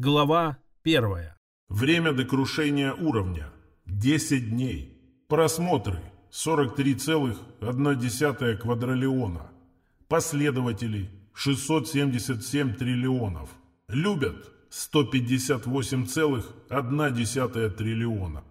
Глава первая. Время до крушения уровня. 10 дней. Просмотры. 43,1 квадриллиона. Последователи. 677 триллионов. Любят. 158,1 триллиона.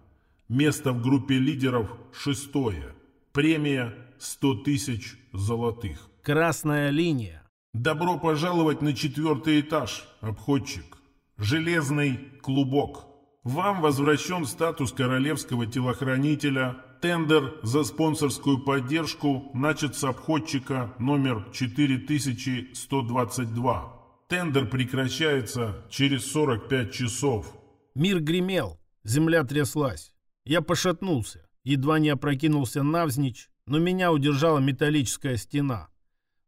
Место в группе лидеров шестое. Премия 100 тысяч золотых. Красная линия. Добро пожаловать на четвертый этаж, обходчик. Железный клубок. Вам возвращен статус королевского телохранителя. Тендер за спонсорскую поддержку начат с обходчика номер 4122. Тендер прекращается через 45 часов. Мир гремел, земля тряслась. Я пошатнулся, едва не опрокинулся навзничь, но меня удержала металлическая стена.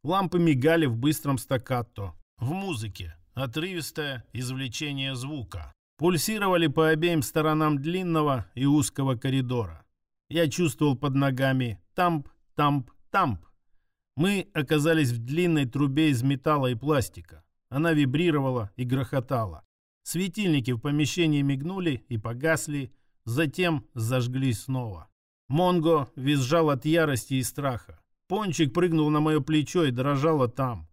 Лампы мигали в быстром стаккато. В музыке отрывистое извлечение звука. Пульсировали по обеим сторонам длинного и узкого коридора. Я чувствовал под ногами тамп, тамп, тамп. Мы оказались в длинной трубе из металла и пластика. Она вибрировала и грохотала. Светильники в помещении мигнули и погасли, затем зажглись снова. Монго визжал от ярости и страха. Пончик прыгнул на мое плечо и дрожала там.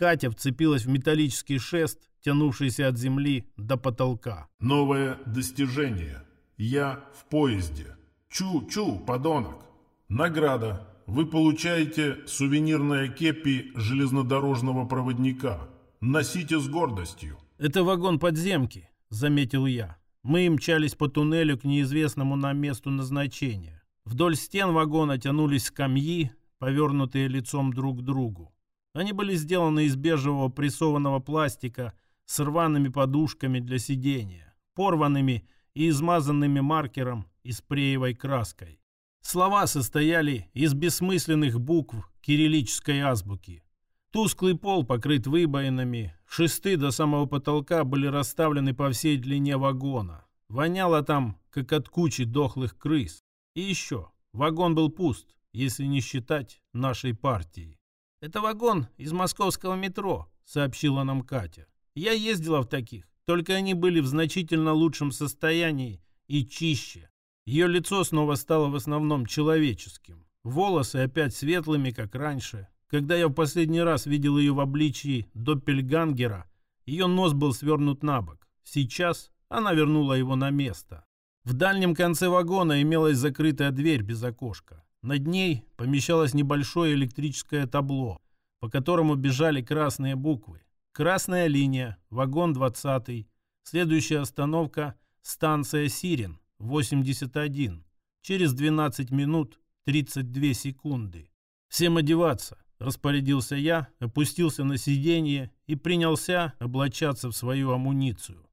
Катя вцепилась в металлический шест, тянувшийся от земли до потолка. Новое достижение. Я в поезде. Чу-чу, подонок. Награда. Вы получаете сувенирное кепи железнодорожного проводника. Носите с гордостью. «Это вагон подземки», — заметил я. Мы мчались по туннелю к неизвестному нам месту назначения. Вдоль стен вагона тянулись скамьи, повернутые лицом друг к другу. Они были сделаны из бежевого прессованного пластика с рваными подушками для сидения, порванными и измазанными маркером и спреевой краской. Слова состояли из бессмысленных букв кириллической азбуки. Тусклый пол покрыт выбоинами, шесты до самого потолка были расставлены по всей длине вагона. Воняло там, как от кучи дохлых крыс. И еще, вагон был пуст, если не считать нашей партии. «Это вагон из московского метро», — сообщила нам Катя. «Я ездила в таких, только они были в значительно лучшем состоянии и чище. Ее лицо снова стало в основном человеческим. Волосы опять светлыми, как раньше, когда я в последний раз видел ее в обличии Доппельгангера, ее нос был свернут на бок. Сейчас она вернула его на место. В дальнем конце вагона имелась закрытая дверь без окошка. Над ней помещалось небольшое электрическое табло, по которому бежали красные буквы. Красная линия, вагон 20. Следующая остановка – станция Сирен, 81. Через 12 минут 32 секунды. Всем одеваться. Распорядился я, опустился на сиденье и принялся облачаться в свою амуницию.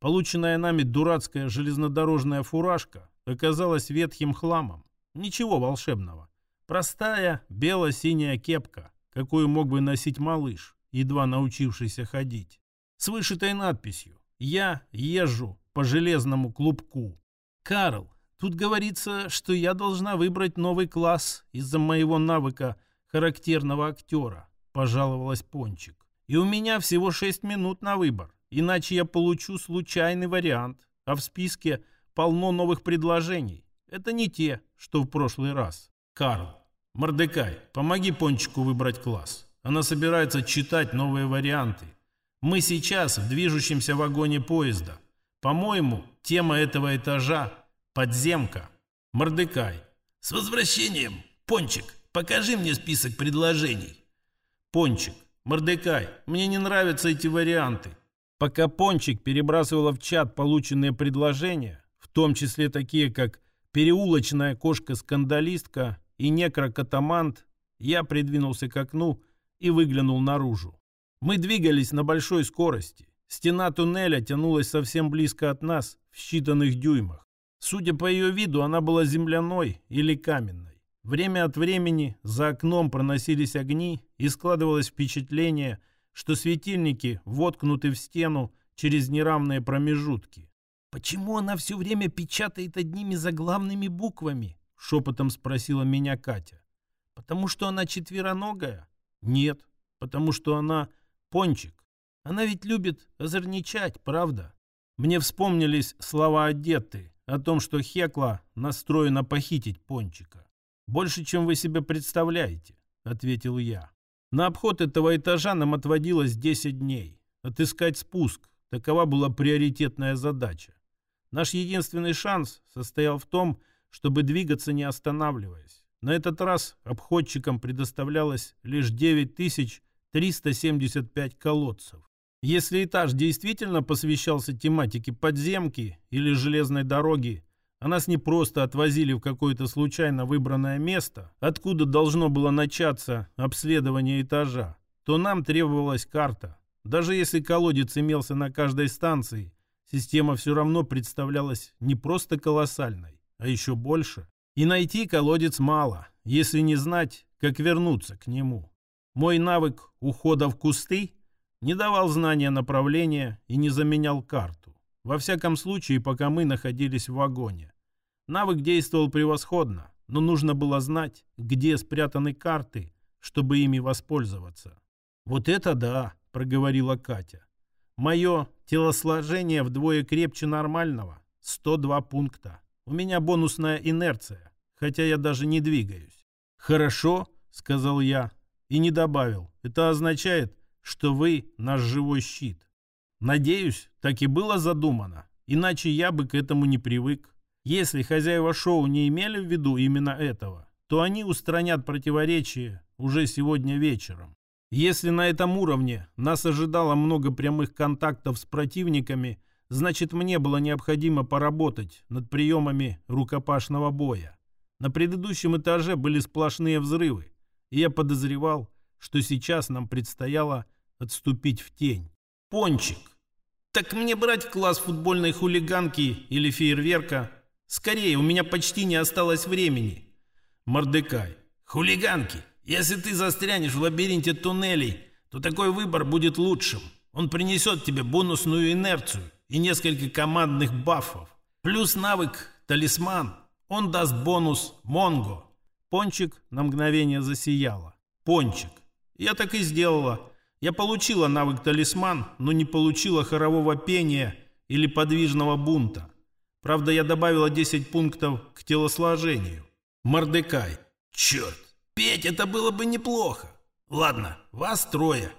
Полученная нами дурацкая железнодорожная фуражка оказалась ветхим хламом. Ничего волшебного. Простая бело-синяя кепка, какую мог бы носить малыш, едва научившийся ходить. С вышитой надписью «Я езжу по железному клубку». «Карл, тут говорится, что я должна выбрать новый класс из-за моего навыка – характерного актера», – пожаловалась Пончик. «И у меня всего шесть минут на выбор, иначе я получу случайный вариант, а в списке полно новых предложений. Это не те, что в прошлый раз. Карл, Мордекай, помоги Пончику выбрать класс. Она собирается читать новые варианты. Мы сейчас в движущемся вагоне поезда. По-моему, тема этого этажа – подземка. Мордекай. С возвращением, Пончик. Покажи мне список предложений. Пончик, Мордекай, мне не нравятся эти варианты. Пока Пончик перебрасывала в чат полученные предложения, в том числе такие, как переулочная кошка-скандалистка и некрокатамант, я придвинулся к окну и выглянул наружу. Мы двигались на большой скорости. Стена туннеля тянулась совсем близко от нас, в считанных дюймах. Судя по ее виду, она была земляной или каменной. Время от времени за окном проносились огни, и складывалось впечатление, что светильники воткнуты в стену через неравные промежутки. «Почему она все время печатает одними заглавными буквами?» — шепотом спросила меня Катя. «Потому что она четвероногая?» «Нет, потому что она пончик. Она ведь любит озорничать, правда? Мне вспомнились слова одеты о том, что Хекла настроена похитить Пончика. «Больше, чем вы себе представляете», — ответил я. На обход этого этажа нам отводилось 10 дней. Отыскать спуск — такова была приоритетная задача. Наш единственный шанс состоял в том, чтобы двигаться не останавливаясь. На этот раз обходчикам предоставлялось лишь 9375 колодцев. Если этаж действительно посвящался тематике подземки или железной дороги, а нас не просто отвозили в какое-то случайно выбранное место, откуда должно было начаться обследование этажа, то нам требовалась карта. Даже если колодец имелся на каждой станции, система все равно представлялась не просто колоссальной, а еще больше. И найти колодец мало, если не знать, как вернуться к нему. Мой навык ухода в кусты не давал знания направления и не заменял карту. Во всяком случае, пока мы находились в вагоне. Навык действовал превосходно, но нужно было знать, где спрятаны карты, чтобы ими воспользоваться. «Вот это да!» — проговорила Катя. «Мое телосложение вдвое крепче нормального. 102 пункта. У меня бонусная инерция, хотя я даже не двигаюсь». «Хорошо», — сказал я, и не добавил. «Это означает, что вы наш живой щит. Надеюсь, так и было задумано, иначе я бы к этому не привык. Если хозяева шоу не имели в виду именно этого, то они устранят противоречия уже сегодня вечером. Если на этом уровне нас ожидало много прямых контактов с противниками, значит мне было необходимо поработать над приемами рукопашного боя. На предыдущем этаже были сплошные взрывы, и я подозревал, что сейчас нам предстояло отступить в тень. Пончик. Так мне брать класс футбольной хулиганки или фейерверка? Скорее, у меня почти не осталось времени. Мордекай. Хулиганки. Если ты застрянешь в лабиринте туннелей, то такой выбор будет лучшим. Он принесет тебе бонусную инерцию и несколько командных бафов. Плюс навык «Талисман». Он даст бонус «Монго». Пончик на мгновение засияла. Пончик. Я так и сделала. Я получила навык талисман, но не получила хорового пения или подвижного бунта. Правда, я добавила 10 пунктов к телосложению. Мордекай. Черт, петь это было бы неплохо. Ладно, вас трое.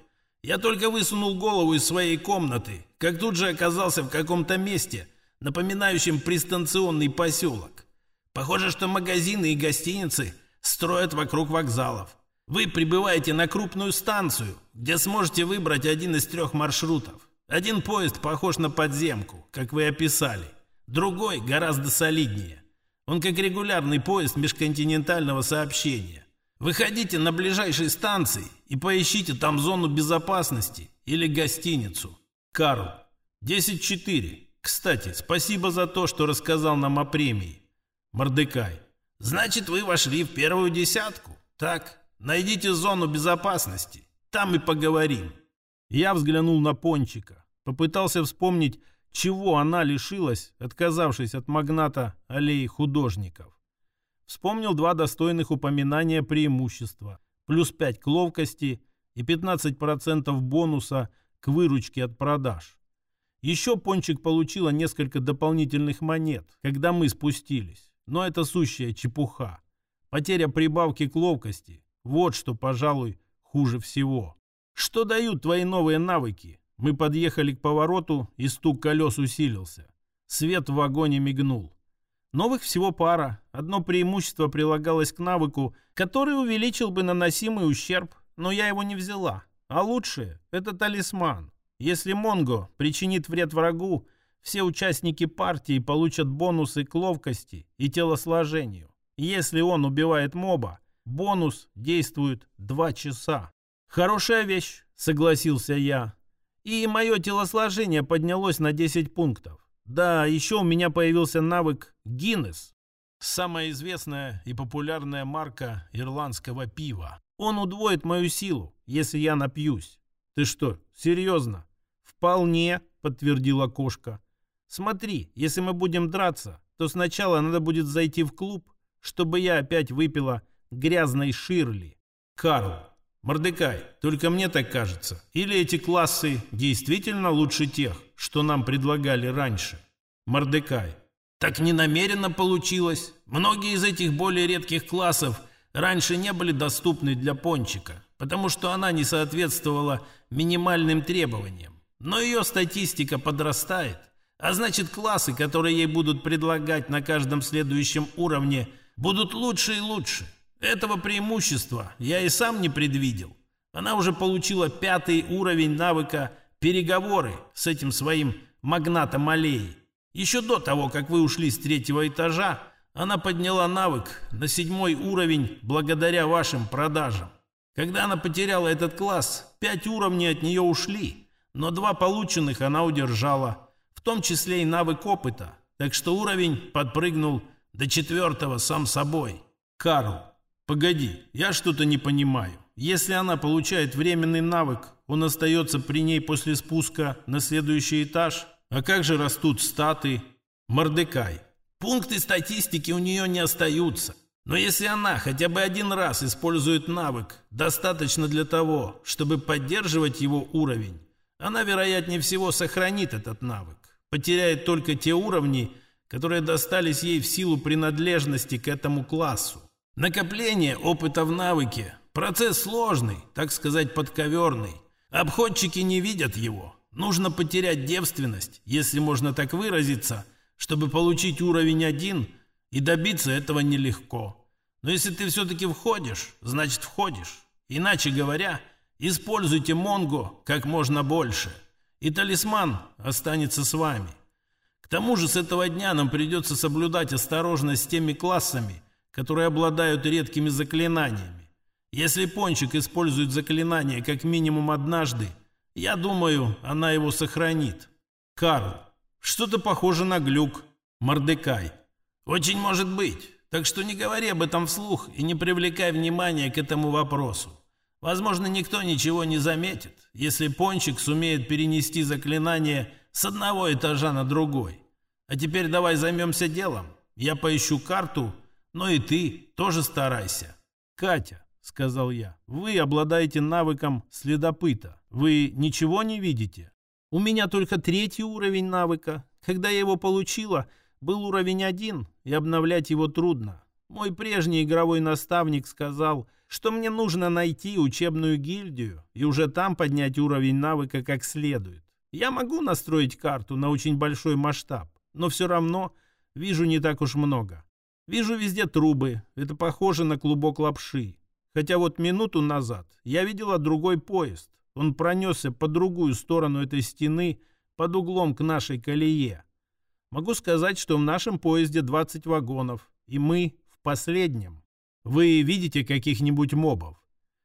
Я только высунул голову из своей комнаты, как тут же оказался в каком-то месте, напоминающем пристанционный поселок. Похоже, что магазины и гостиницы строят вокруг вокзалов. Вы прибываете на крупную станцию, где сможете выбрать один из трех маршрутов. Один поезд похож на подземку, как вы описали. Другой гораздо солиднее. Он как регулярный поезд межконтинентального сообщения. Выходите на ближайшей станции и поищите там зону безопасности или гостиницу. Карл, 10-4. Кстати, спасибо за то, что рассказал нам о премии. Мордекай. Значит, вы вошли в первую десятку, так? Найдите зону безопасности. Там и поговорим. Я взглянул на Пончика. Попытался вспомнить, чего она лишилась, отказавшись от магната аллеи художников. Вспомнил два достойных упоминания преимущества. Плюс 5 к ловкости и 15% бонуса к выручке от продаж. Еще Пончик получила несколько дополнительных монет, когда мы спустились. Но это сущая чепуха. Потеря прибавки к ловкости вот что, пожалуй, хуже всего. Что дают твои новые навыки? Мы подъехали к повороту, и стук колес усилился. Свет в вагоне мигнул. Новых всего пара. Одно преимущество прилагалось к навыку, который увеличил бы наносимый ущерб, но я его не взяла. А лучшее – это талисман. Если Монго причинит вред врагу, все участники партии получат бонусы к ловкости и телосложению. Если он убивает моба, Бонус действует два часа. Хорошая вещь, согласился я. И мое телосложение поднялось на 10 пунктов. Да, еще у меня появился навык Гиннес. Самая известная и популярная марка ирландского пива. Он удвоит мою силу, если я напьюсь. Ты что, серьезно? Вполне, подтвердила кошка. Смотри, если мы будем драться, то сначала надо будет зайти в клуб, чтобы я опять выпила грязной Ширли. Карл. Мордекай, только мне так кажется. Или эти классы действительно лучше тех, что нам предлагали раньше? Мордекай. Так не намеренно получилось. Многие из этих более редких классов раньше не были доступны для пончика, потому что она не соответствовала минимальным требованиям. Но ее статистика подрастает, а значит классы, которые ей будут предлагать на каждом следующем уровне, будут лучше и лучше. Этого преимущества я и сам не предвидел. Она уже получила пятый уровень навыка переговоры с этим своим магнатом аллеи. Еще до того, как вы ушли с третьего этажа, она подняла навык на седьмой уровень благодаря вашим продажам. Когда она потеряла этот класс, пять уровней от нее ушли, но два полученных она удержала, в том числе и навык опыта, так что уровень подпрыгнул до четвертого сам собой. Карл, погоди, я что-то не понимаю. Если она получает временный навык, он остается при ней после спуска на следующий этаж – а как же растут статы? Мордекай. Пункты статистики у нее не остаются. Но если она хотя бы один раз использует навык, достаточно для того, чтобы поддерживать его уровень, она, вероятнее всего, сохранит этот навык. Потеряет только те уровни, которые достались ей в силу принадлежности к этому классу. Накопление опыта в навыке – процесс сложный, так сказать, подковерный. Обходчики не видят его, Нужно потерять девственность, если можно так выразиться, чтобы получить уровень один, и добиться этого нелегко. Но если ты все-таки входишь, значит входишь. Иначе говоря, используйте Монго как можно больше, и талисман останется с вами. К тому же с этого дня нам придется соблюдать осторожность с теми классами, которые обладают редкими заклинаниями. Если Пончик использует заклинание как минимум однажды, я думаю, она его сохранит. Карл, что-то похоже на глюк. Мордекай. Очень может быть. Так что не говори об этом вслух и не привлекай внимания к этому вопросу. Возможно, никто ничего не заметит, если Пончик сумеет перенести заклинание с одного этажа на другой. А теперь давай займемся делом. Я поищу карту, но и ты тоже старайся. Катя, сказал я, вы обладаете навыком следопыта. Вы ничего не видите? У меня только третий уровень навыка. Когда я его получила, был уровень один, и обновлять его трудно. Мой прежний игровой наставник сказал, что мне нужно найти учебную гильдию и уже там поднять уровень навыка как следует. Я могу настроить карту на очень большой масштаб, но все равно вижу не так уж много. Вижу везде трубы, это похоже на клубок лапши. Хотя вот минуту назад я видела другой поезд. Он пронесся по другую сторону этой стены под углом к нашей колее. Могу сказать, что в нашем поезде 20 вагонов, и мы в последнем. Вы видите каких-нибудь мобов?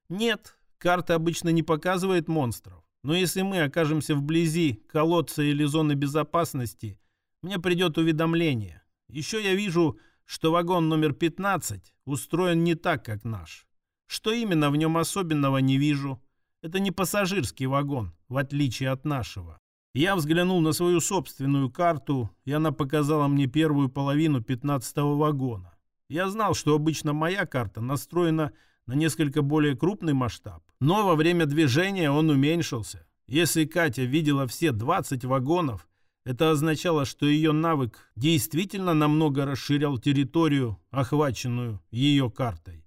Нет, карта обычно не показывает монстров. Но если мы окажемся вблизи колодца или зоны безопасности, мне придет уведомление. Еще я вижу, что вагон номер 15 устроен не так, как наш. Что именно в нем особенного не вижу. Это не пассажирский вагон, в отличие от нашего. Я взглянул на свою собственную карту, и она показала мне первую половину 15-го вагона. Я знал, что обычно моя карта настроена на несколько более крупный масштаб, но во время движения он уменьшился. Если Катя видела все 20 вагонов, это означало, что ее навык действительно намного расширял территорию, охваченную ее картой.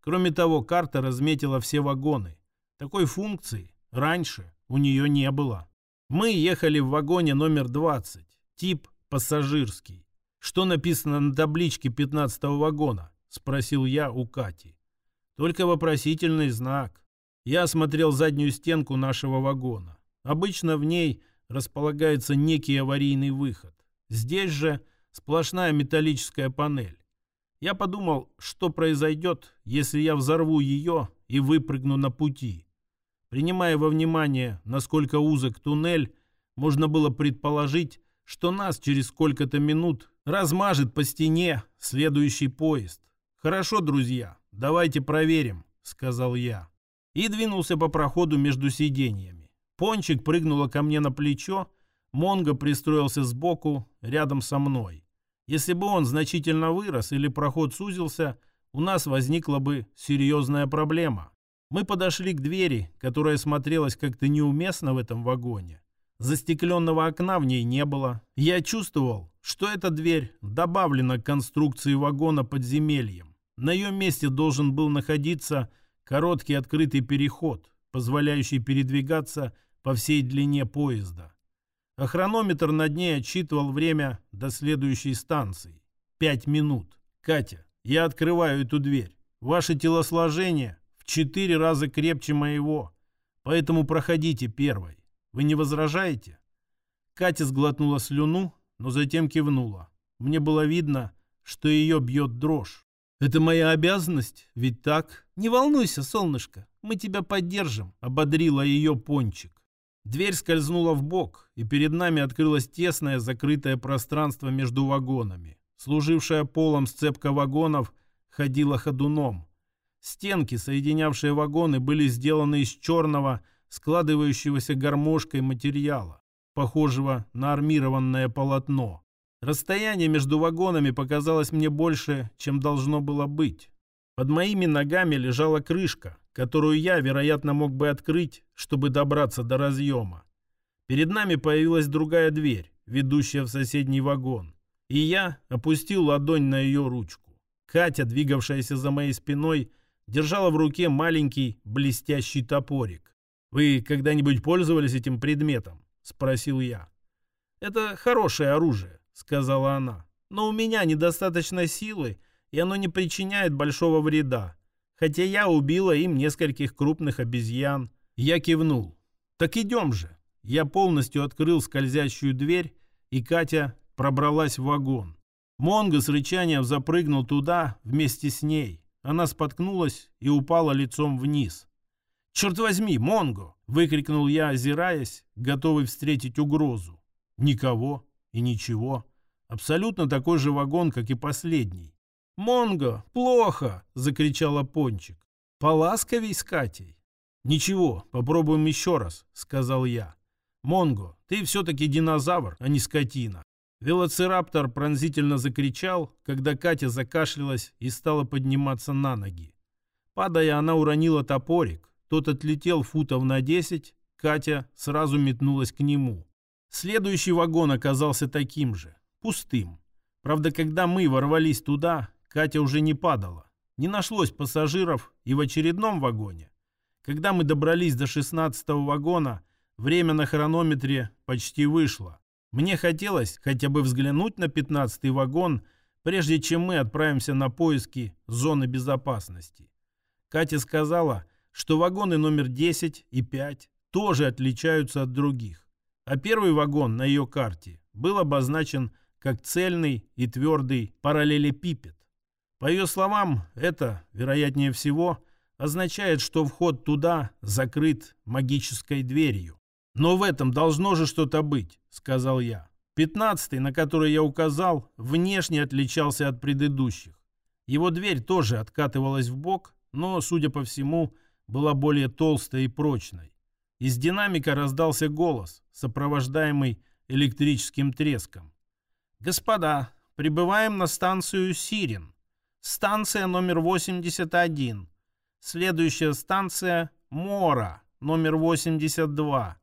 Кроме того, карта разметила все вагоны, такой функции раньше у нее не было. Мы ехали в вагоне номер 20, тип пассажирский. Что написано на табличке 15 вагона? Спросил я у Кати. Только вопросительный знак. Я осмотрел заднюю стенку нашего вагона. Обычно в ней располагается некий аварийный выход. Здесь же сплошная металлическая панель. Я подумал, что произойдет, если я взорву ее и выпрыгну на пути. Принимая во внимание, насколько узок туннель, можно было предположить, что нас через сколько-то минут размажет по стене следующий поезд. «Хорошо, друзья, давайте проверим», — сказал я. И двинулся по проходу между сиденьями. Пончик прыгнула ко мне на плечо, Монго пристроился сбоку, рядом со мной. Если бы он значительно вырос или проход сузился, у нас возникла бы серьезная проблема. Мы подошли к двери, которая смотрелась как-то неуместно в этом вагоне. Застекленного окна в ней не было. Я чувствовал, что эта дверь добавлена к конструкции вагона подземельем. На ее месте должен был находиться короткий открытый переход, позволяющий передвигаться по всей длине поезда. А хронометр над ней отсчитывал время до следующей станции. Пять минут. Катя, я открываю эту дверь. Ваше телосложение в четыре раза крепче моего. Поэтому проходите первой. Вы не возражаете? Катя сглотнула слюну, но затем кивнула. Мне было видно, что ее бьет дрожь. «Это моя обязанность, ведь так?» «Не волнуйся, солнышко, мы тебя поддержим», — ободрила ее пончик. Дверь скользнула в бок, и перед нами открылось тесное закрытое пространство между вагонами. Служившая полом сцепка вагонов ходила ходуном. Стенки, соединявшие вагоны, были сделаны из черного, складывающегося гармошкой материала, похожего на армированное полотно. Расстояние между вагонами показалось мне больше, чем должно было быть. Под моими ногами лежала крышка, которую я, вероятно, мог бы открыть, чтобы добраться до разъема. Перед нами появилась другая дверь, ведущая в соседний вагон, и я опустил ладонь на ее ручку. Катя, двигавшаяся за моей спиной, держала в руке маленький блестящий топорик. «Вы когда-нибудь пользовались этим предметом?» — спросил я. «Это хорошее оружие сказала она. «Но у меня недостаточно силы, и оно не причиняет большого вреда. Хотя я убила им нескольких крупных обезьян». Я кивнул. «Так идем же». Я полностью открыл скользящую дверь, и Катя пробралась в вагон. Монго с рычанием запрыгнул туда вместе с ней. Она споткнулась и упала лицом вниз. «Черт возьми, Монго!» — выкрикнул я, озираясь, готовый встретить угрозу. Никого и ничего. Абсолютно такой же вагон, как и последний. «Монго, плохо!» — закричала Пончик. «Поласковей с Катей». «Ничего, попробуем еще раз», — сказал я. «Монго, ты все-таки динозавр, а не скотина». Велоцираптор пронзительно закричал, когда Катя закашлялась и стала подниматься на ноги. Падая, она уронила топорик. Тот отлетел футов на десять. Катя сразу метнулась к нему. Следующий вагон оказался таким же, пустым. Правда, когда мы ворвались туда, Катя уже не падала. Не нашлось пассажиров и в очередном вагоне. Когда мы добрались до 16 вагона, время на хронометре почти вышло. Мне хотелось хотя бы взглянуть на 15 вагон, прежде чем мы отправимся на поиски зоны безопасности. Катя сказала, что вагоны номер 10 и 5 тоже отличаются от других а первый вагон на ее карте был обозначен как цельный и твердый параллелепипед. По ее словам, это, вероятнее всего, означает, что вход туда закрыт магической дверью. «Но в этом должно же что-то быть», — сказал я. Пятнадцатый, на который я указал, внешне отличался от предыдущих. Его дверь тоже откатывалась в бок, но, судя по всему, была более толстой и прочной. Из динамика раздался голос, сопровождаемый электрическим треском. «Господа, прибываем на станцию Сирин. Станция номер 81. Следующая станция Мора, номер 82.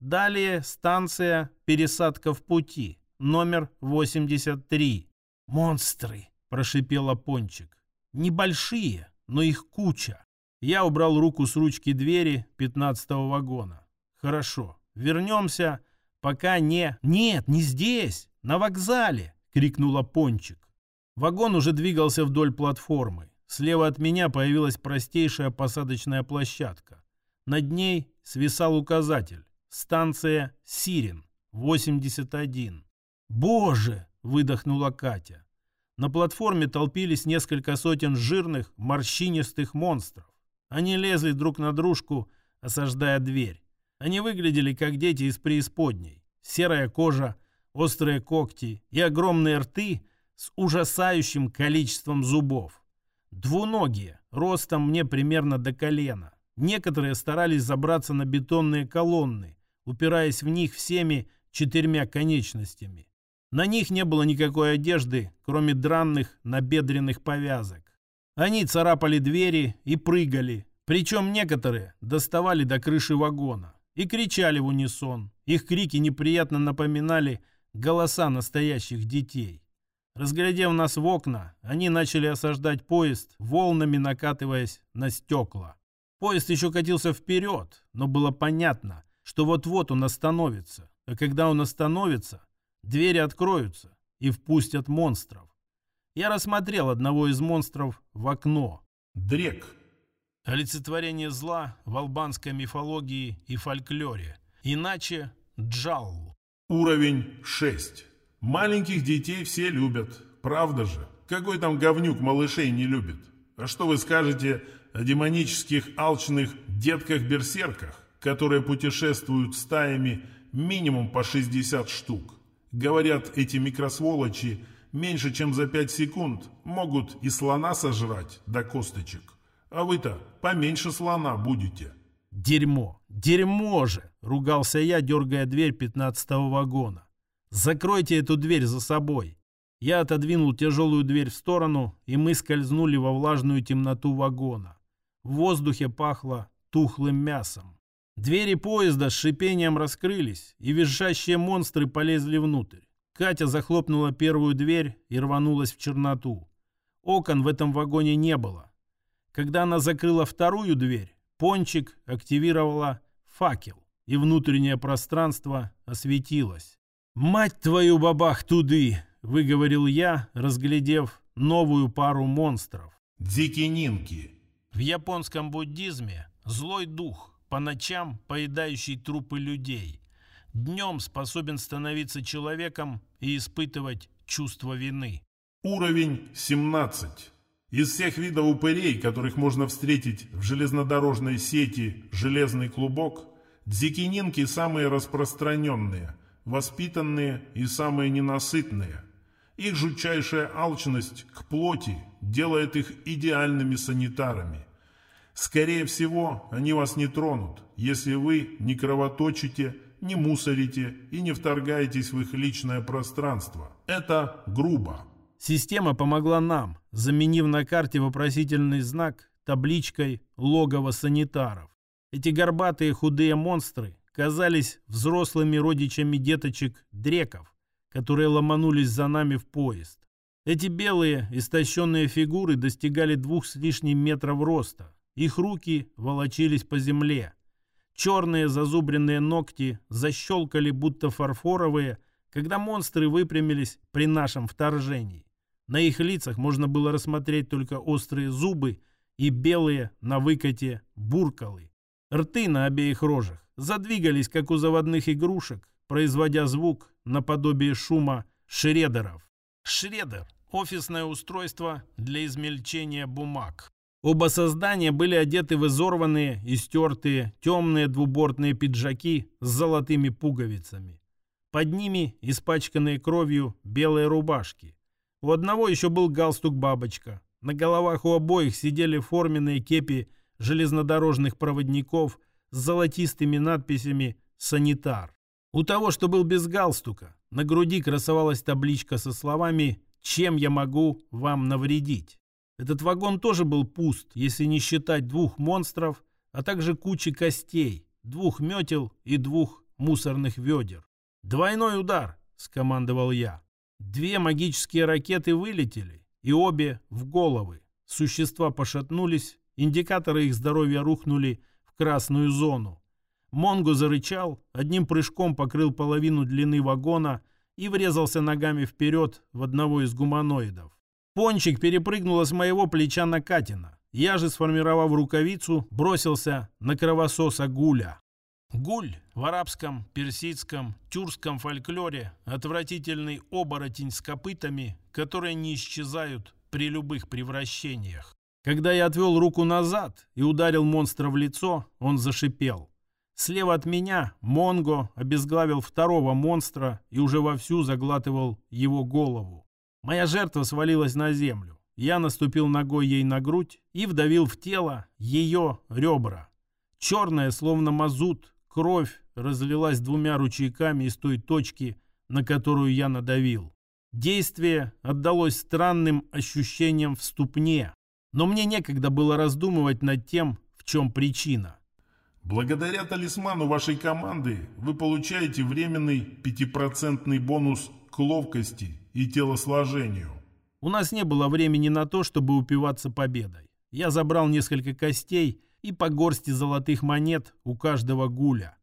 Далее станция Пересадка в пути, номер 83. «Монстры!» – прошипела Пончик. «Небольшие, но их куча. Я убрал руку с ручки двери 15-го вагона. Хорошо, вернемся, пока не... Нет, не здесь, на вокзале, крикнула Пончик. Вагон уже двигался вдоль платформы. Слева от меня появилась простейшая посадочная площадка. Над ней свисал указатель. Станция Сирин, 81. «Боже!» — выдохнула Катя. На платформе толпились несколько сотен жирных, морщинистых монстров. Они лезли друг на дружку, осаждая дверь. Они выглядели как дети из преисподней. Серая кожа, острые когти и огромные рты с ужасающим количеством зубов. Двуногие, ростом мне примерно до колена. Некоторые старались забраться на бетонные колонны, упираясь в них всеми четырьмя конечностями. На них не было никакой одежды, кроме дранных набедренных повязок. Они царапали двери и прыгали, Причем некоторые доставали до крыши вагона и кричали в унисон. Их крики неприятно напоминали голоса настоящих детей. Разглядев нас в окна, они начали осаждать поезд, волнами накатываясь на стекла. Поезд еще катился вперед, но было понятно, что вот-вот он остановится. А когда он остановится, двери откроются и впустят монстров. Я рассмотрел одного из монстров в окно. Дрек. Олицетворение зла в албанской мифологии и фольклоре. Иначе Джалл. Уровень 6. Маленьких детей все любят. Правда же? Какой там говнюк малышей не любит? А что вы скажете о демонических алчных детках-берсерках, которые путешествуют стаями минимум по 60 штук? Говорят, эти микросволочи меньше чем за 5 секунд могут и слона сожрать до косточек. А вы-то поменьше слона будете. Дерьмо, дерьмо же, ругался я, дергая дверь 15-го вагона. «Закройте эту дверь за собой!» Я отодвинул тяжелую дверь в сторону, и мы скользнули во влажную темноту вагона. В воздухе пахло тухлым мясом. Двери поезда с шипением раскрылись, и визжащие монстры полезли внутрь. Катя захлопнула первую дверь и рванулась в черноту. Окон в этом вагоне не было. Когда она закрыла вторую дверь, Пончик активировала факел, и внутреннее пространство осветилось. «Мать твою, бабах, туды!» — выговорил я, разглядев новую пару монстров. Дзикининки. В японском буддизме злой дух, по ночам поедающий трупы людей. Днем способен становиться человеком и испытывать чувство вины. Уровень 17. Из всех видов упырей, которых можно встретить в железнодорожной сети «Железный клубок», дзикининки самые распространенные – воспитанные и самые ненасытные. Их жутчайшая алчность к плоти делает их идеальными санитарами. Скорее всего, они вас не тронут, если вы не кровоточите, не мусорите и не вторгаетесь в их личное пространство. Это грубо. Система помогла нам, заменив на карте вопросительный знак табличкой «Логово санитаров». Эти горбатые худые монстры казались взрослыми родичами деточек дреков, которые ломанулись за нами в поезд. Эти белые, истощенные фигуры достигали двух с лишним метров роста. Их руки волочились по земле. Черные зазубренные ногти защелкали, будто фарфоровые, когда монстры выпрямились при нашем вторжении. На их лицах можно было рассмотреть только острые зубы и белые на выкате буркалы. Рты на обеих рожах задвигались, как у заводных игрушек, производя звук наподобие шума шредеров. Шредер – офисное устройство для измельчения бумаг. Оба создания были одеты в изорванные и стертые темные двубортные пиджаки с золотыми пуговицами. Под ними испачканные кровью белые рубашки. У одного еще был галстук-бабочка. На головах у обоих сидели форменные кепи железнодорожных проводников – с золотистыми надписями «Санитар». У того, что был без галстука, на груди красовалась табличка со словами «Чем я могу вам навредить?». Этот вагон тоже был пуст, если не считать двух монстров, а также кучи костей, двух метел и двух мусорных ведер. «Двойной удар!» – скомандовал я. Две магические ракеты вылетели, и обе в головы. Существа пошатнулись, индикаторы их здоровья рухнули – красную зону. Монго зарычал, одним прыжком покрыл половину длины вагона и врезался ногами вперед в одного из гуманоидов. Пончик перепрыгнула с моего плеча на Катина. Я же, сформировав рукавицу, бросился на кровососа Гуля. Гуль в арабском, персидском, тюркском фольклоре – отвратительный оборотень с копытами, которые не исчезают при любых превращениях. Когда я отвел руку назад и ударил монстра в лицо, он зашипел. Слева от меня Монго обезглавил второго монстра и уже вовсю заглатывал его голову. Моя жертва свалилась на землю. Я наступил ногой ей на грудь и вдавил в тело ее ребра. Черная, словно мазут, кровь разлилась двумя ручейками из той точки, на которую я надавил. Действие отдалось странным ощущением в ступне, но мне некогда было раздумывать над тем, в чем причина. Благодаря талисману вашей команды вы получаете временный пятипроцентный бонус к ловкости и телосложению. У нас не было времени на то, чтобы упиваться победой. Я забрал несколько костей и по горсти золотых монет у каждого гуля.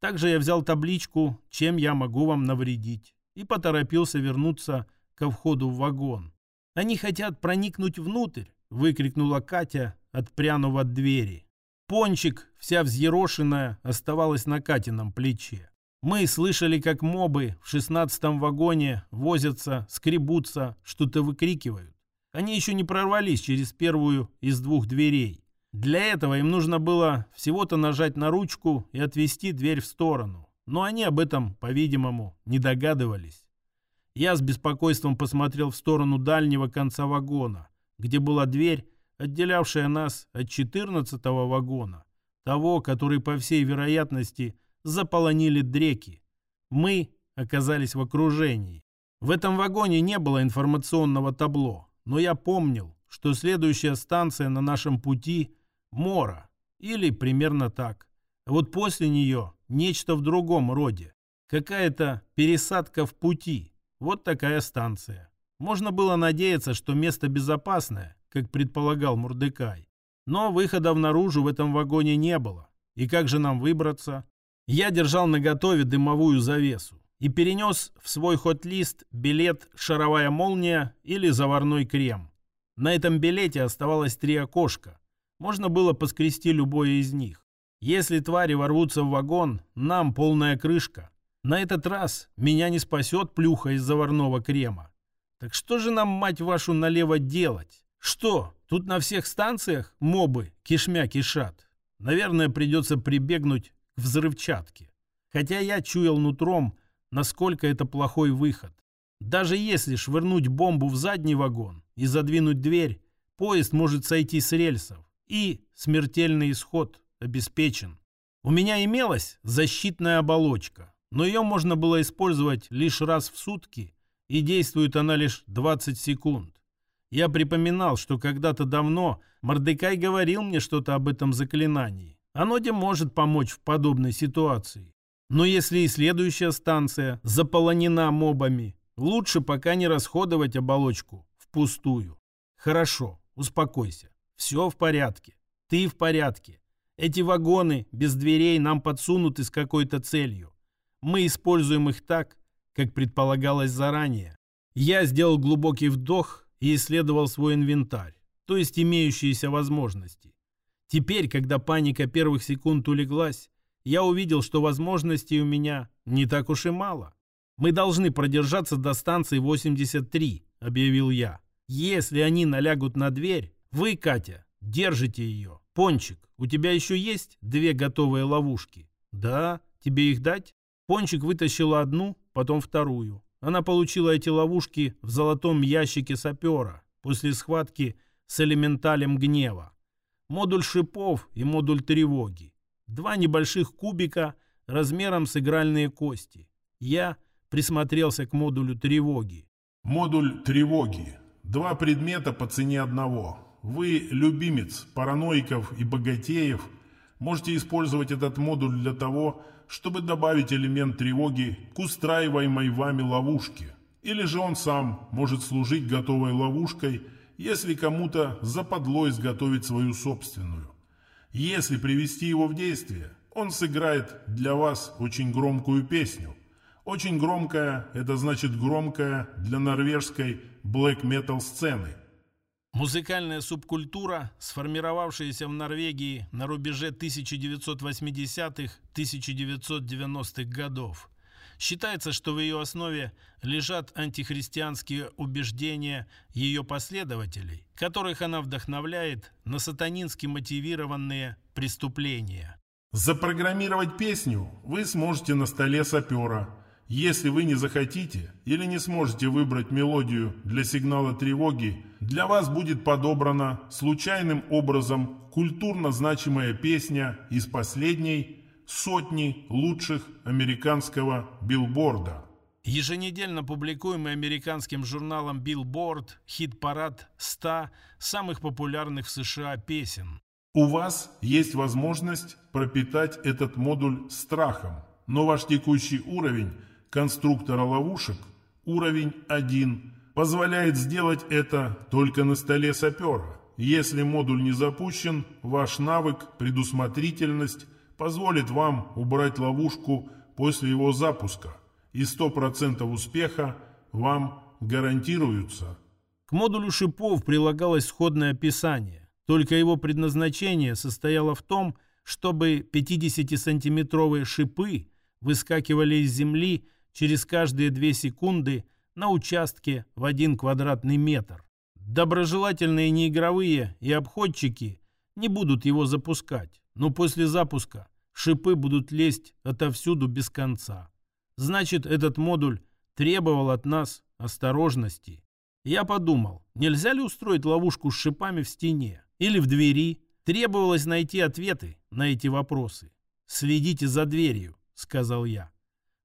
Также я взял табличку «Чем я могу вам навредить» и поторопился вернуться ко входу в вагон. «Они хотят проникнуть внутрь!» — выкрикнула Катя, отпрянув от двери. Пончик, вся взъерошенная, оставалась на Катином плече. Мы слышали, как мобы в шестнадцатом вагоне возятся, скребутся, что-то выкрикивают. Они еще не прорвались через первую из двух дверей. Для этого им нужно было всего-то нажать на ручку и отвести дверь в сторону. Но они об этом, по-видимому, не догадывались. Я с беспокойством посмотрел в сторону дальнего конца вагона, где была дверь, отделявшая нас от 14-го вагона, того, который, по всей вероятности, заполонили дреки. Мы оказались в окружении. В этом вагоне не было информационного табло, но я помнил, что следующая станция на нашем пути – Мора, или примерно так. А вот после нее нечто в другом роде. Какая-то пересадка в пути. Вот такая станция. Можно было надеяться, что место безопасное, как предполагал Мурдекай. Но выхода наружу в этом вагоне не было. И как же нам выбраться? Я держал наготове дымовую завесу и перенес в свой хот-лист билет «Шаровая молния» или «Заварной крем». На этом билете оставалось три окошка. Можно было поскрести любое из них. Если твари ворвутся в вагон, нам полная крышка. На этот раз меня не спасет плюха из заварного крема. Так что же нам, мать вашу, налево делать? Что, тут на всех станциях мобы кишмя кишат? Наверное, придется прибегнуть к взрывчатке. Хотя я чуял нутром, насколько это плохой выход. Даже если швырнуть бомбу в задний вагон и задвинуть дверь, поезд может сойти с рельсов. И смертельный исход обеспечен. У меня имелась защитная оболочка, но ее можно было использовать лишь раз в сутки, и действует она лишь 20 секунд. Я припоминал, что когда-то давно Мордекай говорил мне что-то об этом заклинании. Оно где может помочь в подобной ситуации. Но если и следующая станция заполонена мобами, лучше пока не расходовать оболочку впустую. Хорошо, успокойся. Все в порядке. Ты в порядке. Эти вагоны без дверей нам подсунуты с какой-то целью. Мы используем их так, как предполагалось заранее. Я сделал глубокий вдох и исследовал свой инвентарь, то есть имеющиеся возможности. Теперь, когда паника первых секунд улеглась, я увидел, что возможностей у меня не так уж и мало. «Мы должны продержаться до станции 83», — объявил я. «Если они налягут на дверь, вы, Катя, держите ее. Пончик, у тебя еще есть две готовые ловушки?» «Да. Тебе их дать?» Пончик вытащила одну, потом вторую. Она получила эти ловушки в золотом ящике сапера после схватки с элементалем гнева модуль шипов и модуль тревоги. Два небольших кубика размером с игральные кости. Я присмотрелся к модулю тревоги. Модуль тревоги. Два предмета по цене одного. Вы, любимец параноиков и богатеев, можете использовать этот модуль для того, чтобы добавить элемент тревоги к устраиваемой вами ловушке. Или же он сам может служить готовой ловушкой – если кому-то западло изготовить свою собственную. Если привести его в действие, он сыграет для вас очень громкую песню. Очень громкая – это значит громкая для норвежской блэк-метал сцены. Музыкальная субкультура, сформировавшаяся в Норвегии на рубеже 1980-1990-х годов – Считается, что в ее основе лежат антихристианские убеждения ее последователей, которых она вдохновляет на сатанински мотивированные преступления. Запрограммировать песню вы сможете на столе сапера. Если вы не захотите или не сможете выбрать мелодию для сигнала тревоги, для вас будет подобрана случайным образом культурно значимая песня из последней сотни лучших американского билборда. Еженедельно публикуемый американским журналом Billboard хит-парад 100 самых популярных в США песен. У вас есть возможность пропитать этот модуль страхом, но ваш текущий уровень конструктора ловушек, уровень 1, позволяет сделать это только на столе сапера. Если модуль не запущен, ваш навык, предусмотрительность позволит вам убрать ловушку после его запуска, и 100% успеха вам гарантируются. К модулю шипов прилагалось сходное описание, только его предназначение состояло в том, чтобы 50-сантиметровые шипы выскакивали из земли через каждые 2 секунды на участке в 1 квадратный метр. Доброжелательные неигровые и обходчики не будут его запускать, но после запуска шипы будут лезть отовсюду без конца. Значит, этот модуль требовал от нас осторожности. Я подумал, нельзя ли устроить ловушку с шипами в стене или в двери? Требовалось найти ответы на эти вопросы. «Следите за дверью», — сказал я.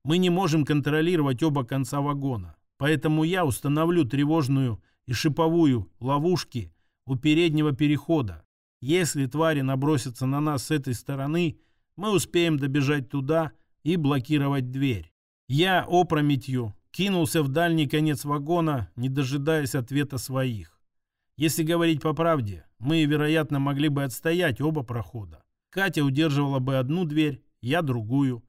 «Мы не можем контролировать оба конца вагона, поэтому я установлю тревожную и шиповую ловушки у переднего перехода. Если твари набросятся на нас с этой стороны, мы успеем добежать туда и блокировать дверь. Я опрометью кинулся в дальний конец вагона, не дожидаясь ответа своих. Если говорить по правде, мы, вероятно, могли бы отстоять оба прохода. Катя удерживала бы одну дверь, я другую.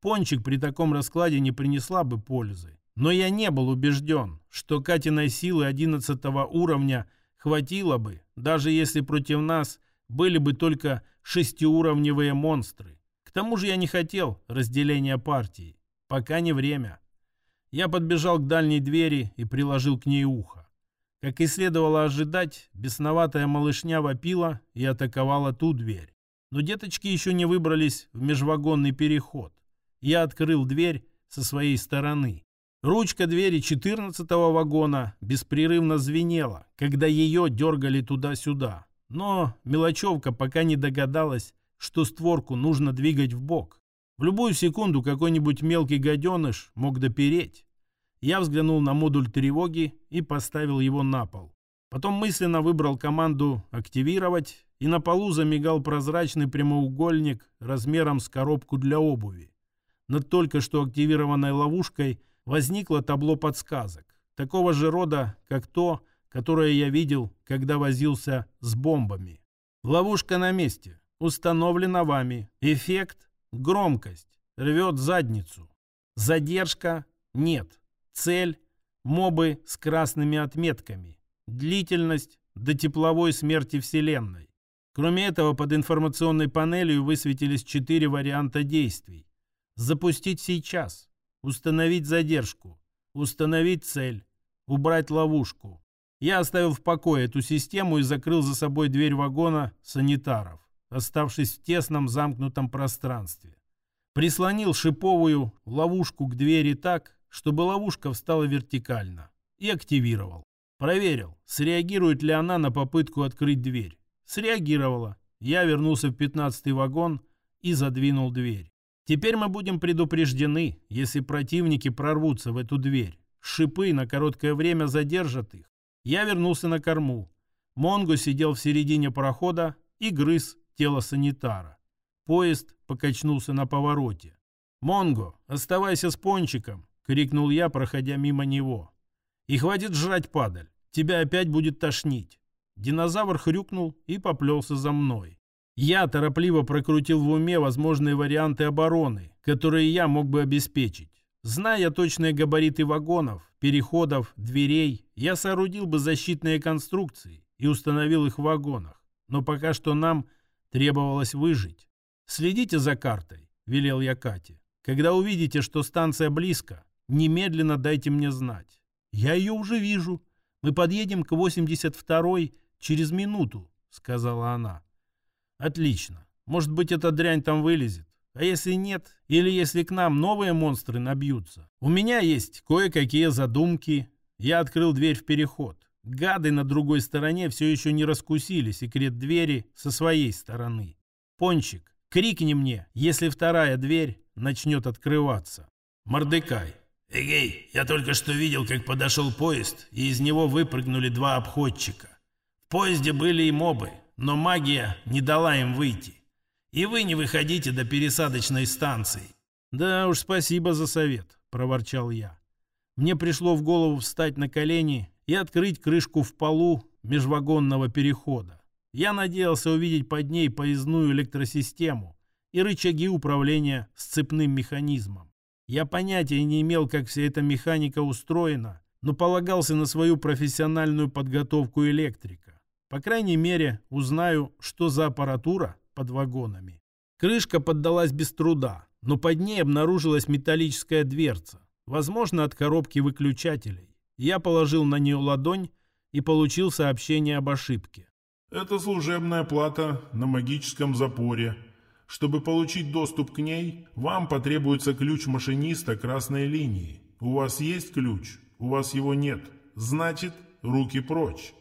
Пончик при таком раскладе не принесла бы пользы. Но я не был убежден, что Катиной силы 11 уровня хватило бы, даже если против нас были бы только шестиуровневые монстры. К тому же я не хотел разделения партии. Пока не время. Я подбежал к дальней двери и приложил к ней ухо. Как и следовало ожидать, бесноватая малышня вопила и атаковала ту дверь. Но деточки еще не выбрались в межвагонный переход. Я открыл дверь со своей стороны. Ручка двери 14 вагона беспрерывно звенела, когда ее дергали туда-сюда. Но мелочевка пока не догадалась, что створку нужно двигать в бок. В любую секунду какой-нибудь мелкий гаденыш мог допереть. Я взглянул на модуль тревоги и поставил его на пол. Потом мысленно выбрал команду «Активировать», и на полу замигал прозрачный прямоугольник размером с коробку для обуви. Над только что активированной ловушкой возникло табло подсказок, такого же рода, как то, которое я видел, когда возился с бомбами. Ловушка на месте. Установлена вами. Эффект Громкость. Рвет задницу. Задержка. Нет. Цель. Мобы с красными отметками. Длительность. До тепловой смерти Вселенной. Кроме этого, под информационной панелью высветились четыре варианта действий. Запустить сейчас. Установить задержку. Установить цель. Убрать ловушку. Я оставил в покое эту систему и закрыл за собой дверь вагона санитаров оставшись в тесном замкнутом пространстве. Прислонил шиповую ловушку к двери так, чтобы ловушка встала вертикально, и активировал. Проверил, среагирует ли она на попытку открыть дверь. Среагировала. Я вернулся в пятнадцатый вагон и задвинул дверь. Теперь мы будем предупреждены, если противники прорвутся в эту дверь. Шипы на короткое время задержат их. Я вернулся на корму. Монго сидел в середине прохода и грыз тело санитара. Поезд покачнулся на повороте. «Монго, оставайся с пончиком!» — крикнул я, проходя мимо него. «И хватит жрать падаль, тебя опять будет тошнить!» Динозавр хрюкнул и поплелся за мной. Я торопливо прокрутил в уме возможные варианты обороны, которые я мог бы обеспечить. Зная точные габариты вагонов, переходов, дверей, я соорудил бы защитные конструкции и установил их в вагонах. Но пока что нам Требовалось выжить. «Следите за картой», — велел я Кате. «Когда увидите, что станция близко, немедленно дайте мне знать. Я ее уже вижу. Мы подъедем к 82-й через минуту», — сказала она. «Отлично. Может быть, эта дрянь там вылезет. А если нет, или если к нам новые монстры набьются? У меня есть кое-какие задумки. Я открыл дверь в переход. Гады на другой стороне все еще не раскусили секрет двери со своей стороны. Пончик, крикни мне, если вторая дверь начнет открываться. Мордекай. Эгей, я только что видел, как подошел поезд, и из него выпрыгнули два обходчика. В поезде были и мобы, но магия не дала им выйти. И вы не выходите до пересадочной станции. Да уж спасибо за совет, проворчал я. Мне пришло в голову встать на колени и открыть крышку в полу межвагонного перехода. Я надеялся увидеть под ней поездную электросистему и рычаги управления сцепным механизмом. Я понятия не имел, как вся эта механика устроена, но полагался на свою профессиональную подготовку электрика. По крайней мере, узнаю, что за аппаратура под вагонами. Крышка поддалась без труда, но под ней обнаружилась металлическая дверца, возможно, от коробки выключателей. Я положил на нее ладонь и получил сообщение об ошибке. Это служебная плата на магическом запоре. Чтобы получить доступ к ней, вам потребуется ключ машиниста красной линии. У вас есть ключ? У вас его нет. Значит, руки прочь.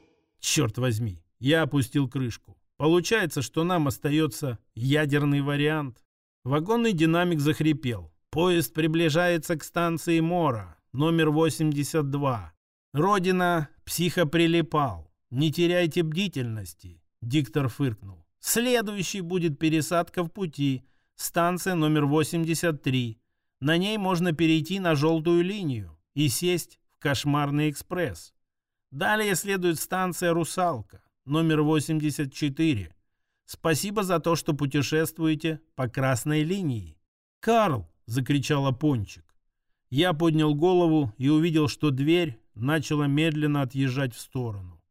Черт возьми, я опустил крышку. Получается, что нам остается ядерный вариант. Вагонный динамик захрипел. Поезд приближается к станции Мора, номер 82. Родина психоприлипал. Не теряйте бдительности, диктор фыркнул. Следующий будет пересадка в пути. Станция номер 83. На ней можно перейти на желтую линию и сесть в кошмарный экспресс. Далее следует станция «Русалка», номер 84. Спасибо за то, что путешествуете по красной линии. «Карл!» — закричала Пончик. Я поднял голову и увидел, что дверь начала медленно отъезжать в сторону.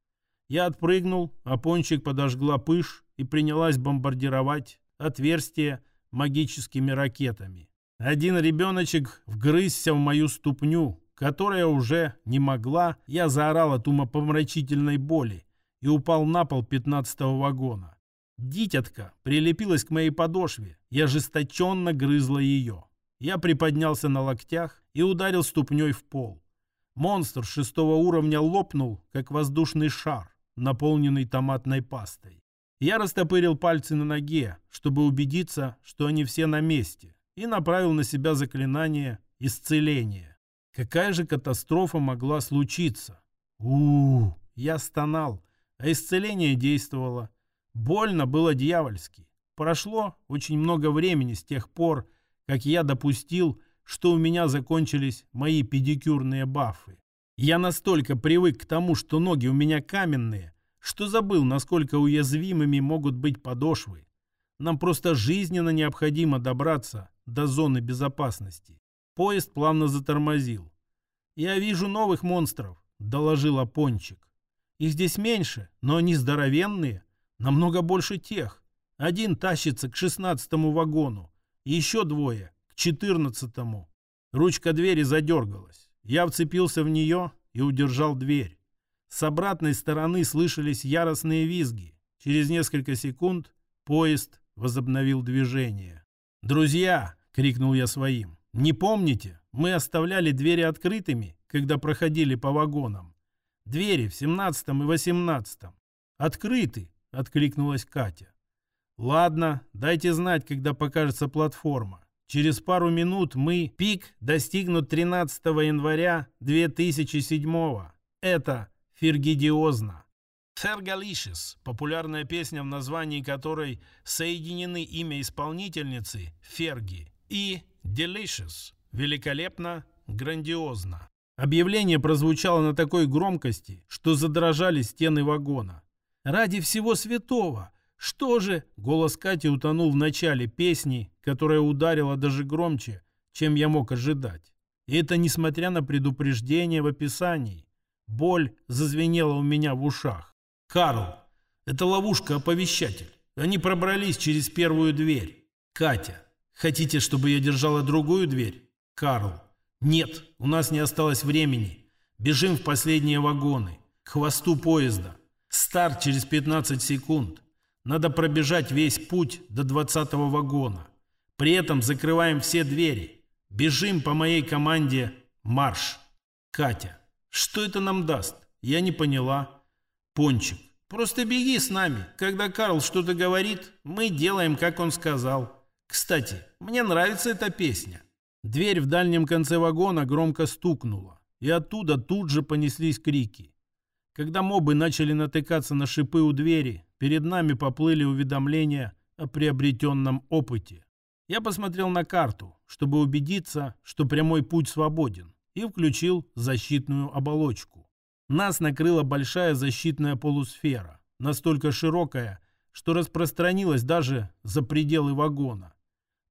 Я отпрыгнул, а Пончик подожгла пыш и принялась бомбардировать отверстие магическими ракетами. Один ребеночек вгрызся в мою ступню, которая уже не могла, я заорал от умопомрачительной боли и упал на пол пятнадцатого вагона. Дитятка прилепилась к моей подошве и ожесточенно грызла ее. Я приподнялся на локтях и ударил ступней в пол. Монстр шестого уровня лопнул, как воздушный шар, наполненный томатной пастой. Я растопырил пальцы на ноге, чтобы убедиться, что они все на месте, и направил на себя заклинание исцеления. Какая же катастрофа могла случиться? у, -у, -у Я стонал, а исцеление действовало. Больно было дьявольски. Прошло очень много времени с тех пор, как я допустил, что у меня закончились мои педикюрные бафы. Я настолько привык к тому, что ноги у меня каменные, что забыл, насколько уязвимыми могут быть подошвы. Нам просто жизненно необходимо добраться до зоны безопасности. Поезд плавно затормозил. «Я вижу новых монстров», — доложила Пончик. «Их здесь меньше, но они здоровенные, намного больше тех. Один тащится к шестнадцатому вагону, и еще двое — к четырнадцатому». Ручка двери задергалась. Я вцепился в нее и удержал дверь. С обратной стороны слышались яростные визги. Через несколько секунд поезд возобновил движение. «Друзья!» — крикнул я своим. «Не помните? Мы оставляли двери открытыми, когда проходили по вагонам. Двери в семнадцатом и восемнадцатом. «Открыты!» — откликнулась Катя. «Ладно, дайте знать, когда покажется платформа. Через пару минут мы, пик, достигнут 13 января 2007 -го. Это Фергидиозно. Fergalicious – популярная песня, в названии которой соединены имя исполнительницы Ферги и Delicious – великолепно, грандиозно. Объявление прозвучало на такой громкости, что задрожали стены вагона. «Ради всего святого! Что же?» Голос Кати утонул в начале песни, которая ударила даже громче, чем я мог ожидать. И это несмотря на предупреждение в описании. Боль зазвенела у меня в ушах. «Карл, это ловушка-оповещатель. Они пробрались через первую дверь. Катя, хотите, чтобы я держала другую дверь? Карл, нет, у нас не осталось времени. Бежим в последние вагоны, к хвосту поезда. Старт через 15 секунд. Надо пробежать весь путь до 20 вагона. При этом закрываем все двери. Бежим по моей команде «Марш». Катя. Что это нам даст? Я не поняла. Пончик. Просто беги с нами. Когда Карл что-то говорит, мы делаем, как он сказал. Кстати, мне нравится эта песня. Дверь в дальнем конце вагона громко стукнула, и оттуда тут же понеслись крики. Когда мобы начали натыкаться на шипы у двери, перед нами поплыли уведомления о приобретенном опыте. Я посмотрел на карту, чтобы убедиться, что прямой путь свободен, и включил защитную оболочку. Нас накрыла большая защитная полусфера, настолько широкая, что распространилась даже за пределы вагона.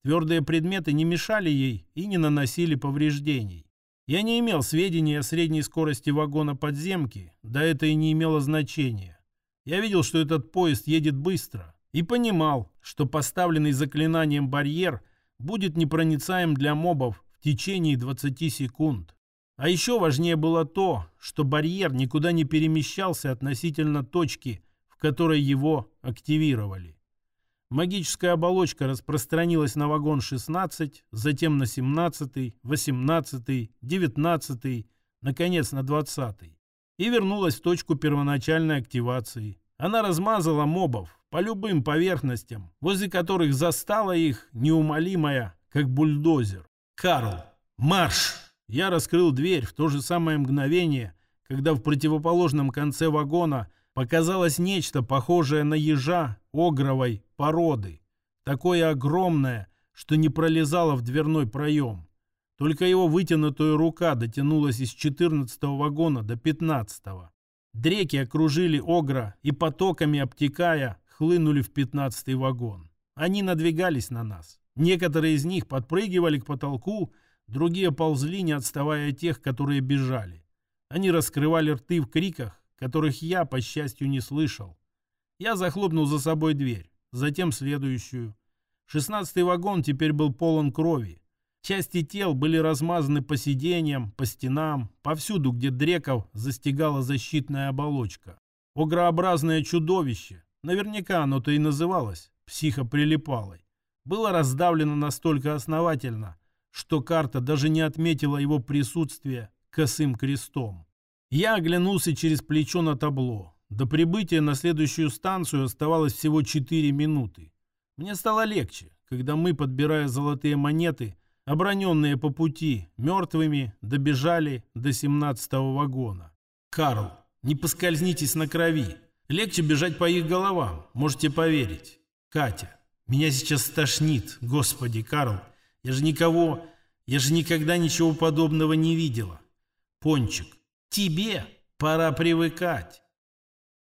Твердые предметы не мешали ей и не наносили повреждений. Я не имел сведений о средней скорости вагона подземки, да это и не имело значения. Я видел, что этот поезд едет быстро, и понимал, что поставленный заклинанием барьер будет непроницаем для мобов в течение 20 секунд. А еще важнее было то, что барьер никуда не перемещался относительно точки, в которой его активировали. Магическая оболочка распространилась на вагон 16, затем на 17, 18, 19, наконец на 20 и вернулась в точку первоначальной активации. Она размазала мобов по любым поверхностям, возле которых застала их неумолимая, как бульдозер. «Карл, марш!» Я раскрыл дверь в то же самое мгновение, когда в противоположном конце вагона показалось нечто похожее на ежа огровой породы, такое огромное, что не пролезало в дверной проем. Только его вытянутая рука дотянулась из 14 вагона до 15 -го. Дреки окружили Огра и потоками обтекая хлынули в 15 вагон. Они надвигались на нас. Некоторые из них подпрыгивали к потолку, другие ползли, не отставая от тех, которые бежали. Они раскрывали рты в криках, которых я, по счастью, не слышал. Я захлопнул за собой дверь, затем следующую. Шестнадцатый вагон теперь был полон крови. Части тел были размазаны по сиденьям, по стенам, повсюду, где дреков застигала защитная оболочка. Огрообразное чудовище, наверняка оно-то и называлось психоприлипалой, было раздавлено настолько основательно, что карта даже не отметила его присутствие косым крестом. Я оглянулся через плечо на табло. До прибытия на следующую станцию оставалось всего 4 минуты. Мне стало легче, когда мы, подбирая золотые монеты, оброненные по пути, мертвыми добежали до 17-го вагона. «Карл, не поскользнитесь на крови. Легче бежать по их головам, можете поверить. Катя, меня сейчас стошнит, господи, Карл. Я же никого, я же никогда ничего подобного не видела. Пончик, тебе пора привыкать.